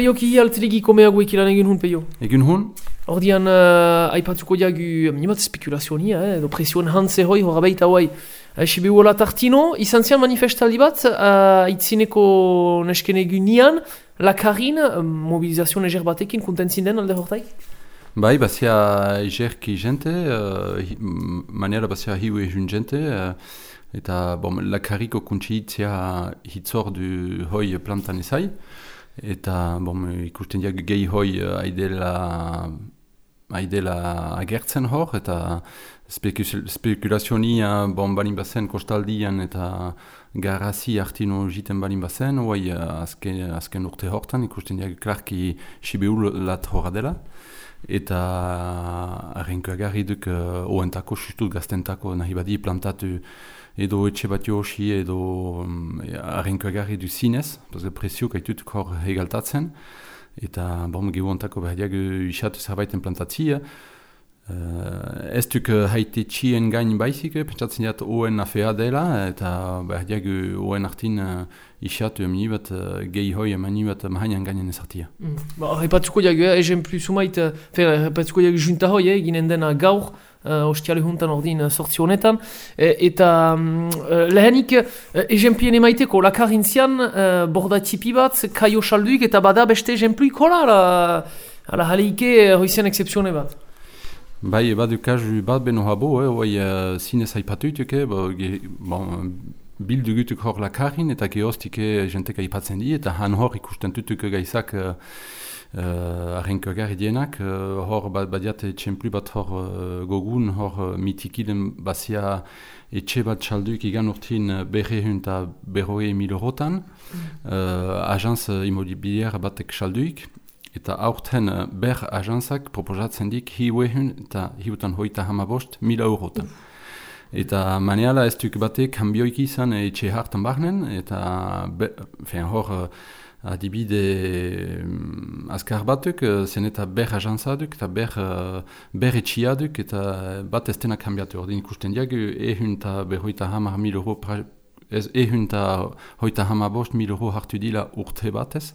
peio ki altrigiko meaguek ilan egin hun peio. Egun hun? Ordian, uh, aipatuko diagu, minimat spekulasionia, eh, edo presioen hantze hoi, horra baita hoi. Uh, Sibiu hola tartino, izan zian manifestaldi bat, uh, itzineko nesken egun nian, lakarin, uh, mobilizazio neger batekin, kuntentzin den alde hortaik? Bai, bazia egerki jente, uh, hi- m- maniera bazia hiu ehun jente, uh, eta bom, lakariko kuntsi hitzia hitzor du hoi plantan ezai, eta bom, ikusten diak gehi hoi uh, aidela, aidela agertzen hor, eta speku- spekulazionia bon, balin bazen kostaldian eta garazi artino jiten balin bazen, hoi uh, azken, azken urte hortan ikusten diak klarki sibeul lat horra dela. Eta arrenko agarri duk uh, oentako, sustut gaztentako nahi badi plantatu edo etxe bat josi edo um, arrenko agarri du zinez, parce presio kaitut hor hegaltatzen. Eta bom gehuantako behar diag isatu zerbaiten plantatzia. Uh, ez duk uh, haite txien gain baizik, pentsatzen jat oen afea dela, eta behar diag oen artin uh, isatu emni bat uh, gehi hoi emani bat mahainan gainen ezartia. Mm. Ba, repatuko diagu, eh, eżemplu sumait, eh, fer, repatuko diagu junta hoi, eh, ginen dena gaur, uh, ostiale juntan ordin uh, sortzi honetan, e, eta mm, eh, lehenik, uh, eżemplien emaiteko, lakarin zian, uh, borda tipi bat, kaio salduik, eta bada beste eżempluik hola, ala, ala haleike uh, hoizen excepzione bat. Bai, badu kazu bat beno habo, eh, oai uh, zinez aipatuituke, bo, ge, bon, bildu gutuk hor lakarin eta geostike jentek aipatzen di, eta han hor ikusten tutuk gaizak uh, uh, arrenko agarri dienak, uh, hor ba- badiate txemplu bat hor uh, gogun, hor uh, mitikilen bazia etxe bat txalduik igan urtin berre hun eta berroe mil eurotan, uh, agentz uh, batek txalduik, Eta aurten uh, ber ajantzak proposatzen dik hiuehun eta hiutan hoita hamabost mila eurotan. Eta maneala ez duk batek kanbioik izan etxe hartan barnen, eta be, fen, hor uh, adibide um, azkar batuk, zen eta ber ajantzaduk, eta ber, ber etxiaduk, eta bat ez dena kanbiatu. Ordin ikusten diagu ehun eta berroita hamar mil euro, ez ehun eta hoita hamabost mil euro hartu dila urte batez.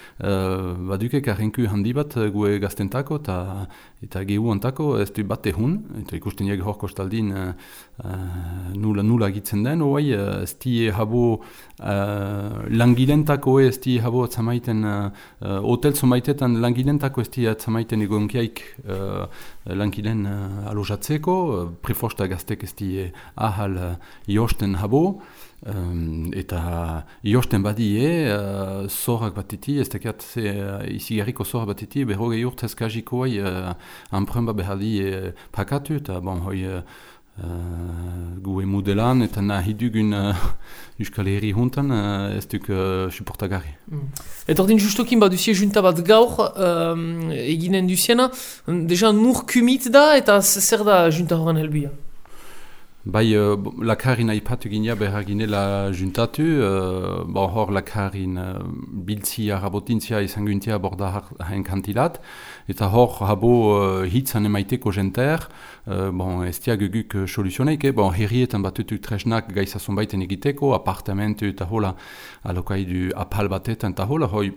Uh, badukek arrenku handi bat uh, gue gaztentako eta eta gehu antako ez du bat ehun, eta ikusten jeg hor kostaldin uh, nula, nula egitzen den, oai uh, ez di habo uh, langilentako ez di habo atzamaiten uh, hotel zomaitetan langilentako ez di atzamaiten egonkiaik uh, langilen uh, alojatzeko, uh, prefosta gaztek ez di eh, ahal uh, josten habo, Um, eta iosten badie, uh, zorrak batiti, ez tekat ze uh, izigarriko zorrak batiti, berrogei urtez kajikoai uh, anpremba behar di uh, pakatu, eta bon, hoi uh, uh, gu emudelan, eta nahi dugun uh, Euskal Herri juntan, uh, ez duk uh, supportagarri. Eta ordin justokin baduzie junta bat gaur um, eginen duziena, deja nur kumit da eta zer da junta horren helbia? Bai, uh, lakarin aipatu ginea behar ginela juntatu, uh, bon, hor lakarin uh, biltzia, rabotintzia izan guntia borda hain kantilat, eta hor habo uh, hitzan emaiteko jenter, uh, bon, ez diaguguk uh, soluzioneik, eh? bon, herrietan batutu tresnak gaizazun baiten egiteko, apartamentu eta hola alokai du apal batetan eta hola, hoi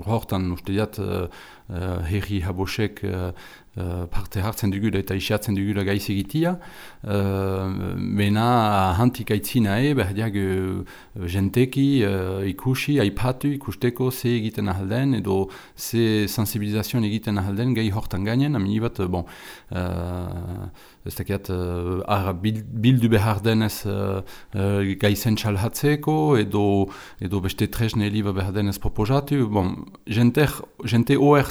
hortan uste diat uh, uh, herri habosek uh, uh, parte hartzen dugula eta isiatzen dugula gaiz egitia. Uh, mena hantik aitzina e, behar diag jenteki uh, ikusi, aipatu, ikusteko ze egiten ahalden edo ze sensibilizazioan egiten ahalden gai hortan gainen, amini bat, bon, uh, ez dakiat, uh, ara bil, bildu behar denez uh, uh, gaizen txalhatzeko edo, edo beste tresne liba behar denez proposatu. Bon, jenter, jente OR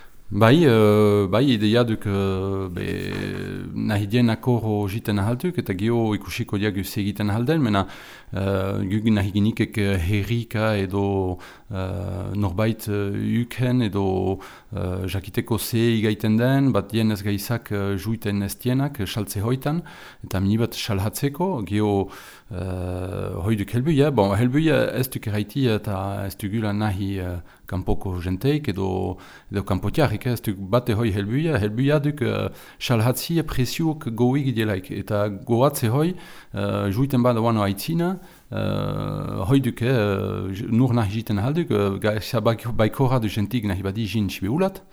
Bai, uh, bai, ideia duk uh, be, nahi dien akor jiten ahaltuk, eta geho ikusiko diak egiten ahalden, mena uh, guk nahi ginikek herrika edo uh, norbait uh, uken edo uh, jakiteko ze igaiten den, bat dien ez gaizak uh, juiten ez dienak, saltze hoitan, eta mini bat salhatzeko, geho hoi duk helbuia, bon, helbuia ez duk eraiti eta ez dugula nahi uh, kanpoko jenteik edo, edo kanpotiarrik, ez duk bate hoi helbuia, helbuia duk uh, salhatzi presiuk goik idielaik, eta goatze hoi uh, juiten bada wano aitzina, uh, hoi duk, uh, nur nahi jiten halduk, uh, gaisa baikora du jentik nahi badi jin txibiulat,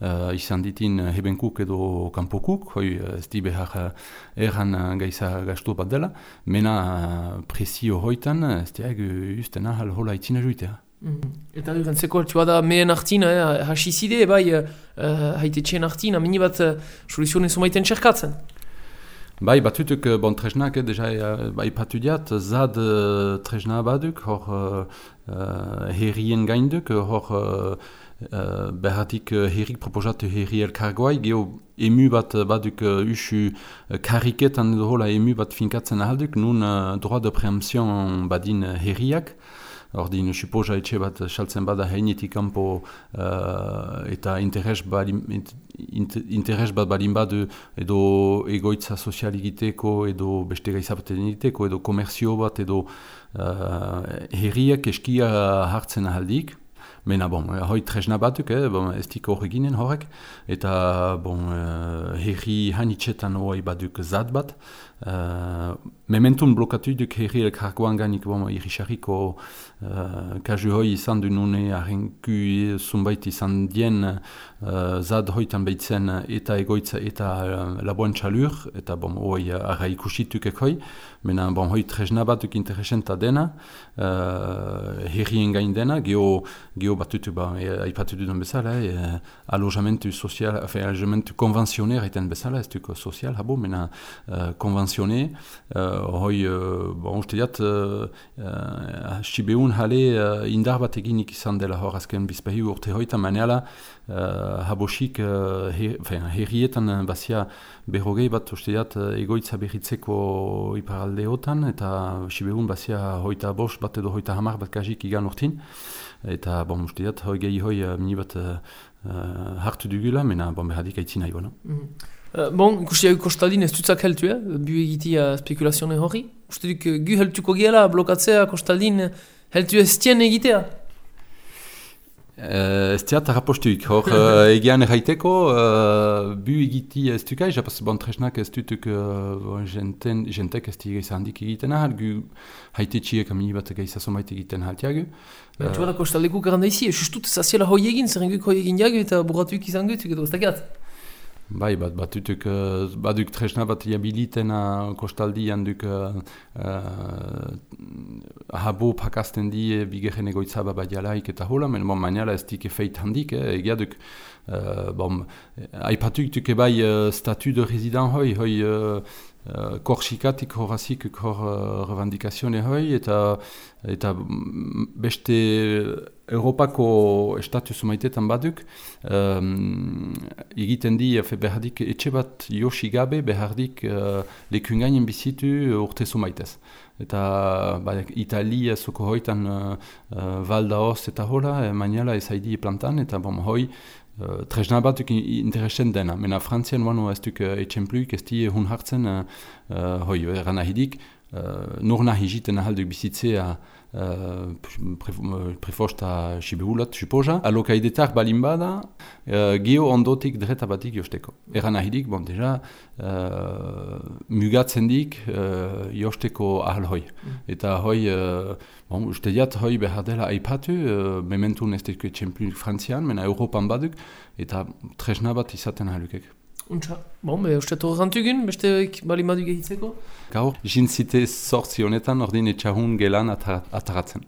uh, izan ditin hebenkuk edo kanpokuk, hoi ez di behar erran gaisa gastu bat dela, mena presio hoitan, ez diag usten ahal hola aitzina juitea. Mm -hmm. Eta duren zeko altua da mehen artina, eh, hasizide, bai, uh, haite txen artina, mini bat uh, soluzionen somaiten txerkatzen. Bai, batutuk, bon, tresnak, deja, bai, patu diat, zad uh, tresna baduk, hor uh, herrien gainduk, hor uh, uh, behatik uh, herrik proposatu herri elkargoai, geho emu bat baduk uh, usu uh, kariketan edo hola emu bat finkatzen ahalduk, nun uh, droit de preemption badin herriak, Ordin, suposa etxe bat saltzen bada heinetik kanpo uh, eta interes, bali, interes bat balin badu edo egoitza sozial egiteko edo beste gaizabaten egiteko edo komerzio bat edo uh, herriak eskia hartzen ahaldik. Mena, bon, hoi tresna batuk, eh, bon, ez diko horreginen horrek, eta bon, uh, herri hanitxetan hoi baduk zat bat, Uh, mementun blokatu duk herri elkarkoan gainik bon, irisarriko uh, kazu hoi izan du nune arrenku zunbait izan dien. Uh, zad hoitan behitzen eta egoitza eta uh, laboan txalur eta bon, hoi arra ikusituk ekoi mena bon, hoi tresna batuk interesenta dena. Uh, herrien gain dena geho, geho batutu ba, e, aipatu duden bezala e, alojamentu sozial, alojamentu konvenzioner eten bezala ez duko sozial habo mena uh, uh, hoi, uh, uste diat, uh, hale uh, indar bat eginik izan dela hor azken bizpahi urte hoita maneala, uh, habosik uh, he, herrietan bazia berrogei bat uste egoitza berritzeko iparaldeotan, eta Sibeun bazia hoita bos bat edo hoita hamar bat kajik igan urtin, eta bon, uste diat, hoi gehi hoi uh, mini bat uh, hartu dugula, mena bon, behadik aitzina ibo, no? Mm -hmm. Uh, bon, ikusi hau kostaldin ez dutzak heltu, eh? bu egitia spekulazioen hori. Uste duk, gu heltuko giela blokatzea kostaldin heltu ez tien egitea? Uh, ez tiat rapostuik, hor uh, egian erraiteko, uh, bu egiti ez dukai, japaz bon tresnak ez dutuk uh, jenten, jentek ez tigeiz handik egiten ahal, gu haite txiek amini bat egeiz asomait egiten ahal tiagu. Uh, Tuara kostaldeko garanda izi, justut zaziela hoi egin, zer enguk hoi egin jagu eta burratuik izan gutuk edo, ez dakiat? Bai, bat batutuk, uh, baduk tresna bat jabilitena kostaldian duk uh, uh, habo pakazten di bigeren egoitza bat jalaik eta hola, men bon, maniala ez dik efeit handik, eh, egia duk, uh, bon, aipatuk duke bai uh, statu de resident hoi, uh, korsikatik horazik hor uh, revendikazione hoi, eta, eta beste Europako estatus maitetan baduk, um, egiten di, fe behardik etxe bat josi gabe, behardik uh, lekungainen bizitu urte sumaitez. Eta ba, Italia zuko hoitan uh, uh, valda hoz eta hola, e, maniala ez plantan, eta bom hoi, Uh, tresna batuk interesen dena. Mena Frantzian wano ez duk uh, etxempluik ez di hun hartzen uh, uh, hoi, eran ahidik, uh, nur nahi jiten ahalduk bizitzea prefosta sibehulat, suposa. Alokaidetak balin bada, uh, geho ondotik dreta batik josteko. Eran ahidik, bon, deja, uh, mugatzen dik uh, josteko ahal hoi. Mm. Eta hoi, uh, bon, uste diat hoi behar dela aipatu, uh, mementu nesteko etxemplu frantzian, mena Europan baduk, eta tresna bat izaten ahalukek. Untsa, bon, be, uste torre zantugun, beste bali madu gehitzeko? Gaur, jintzite sortzi honetan, ordin etxahun gelan ataratzen.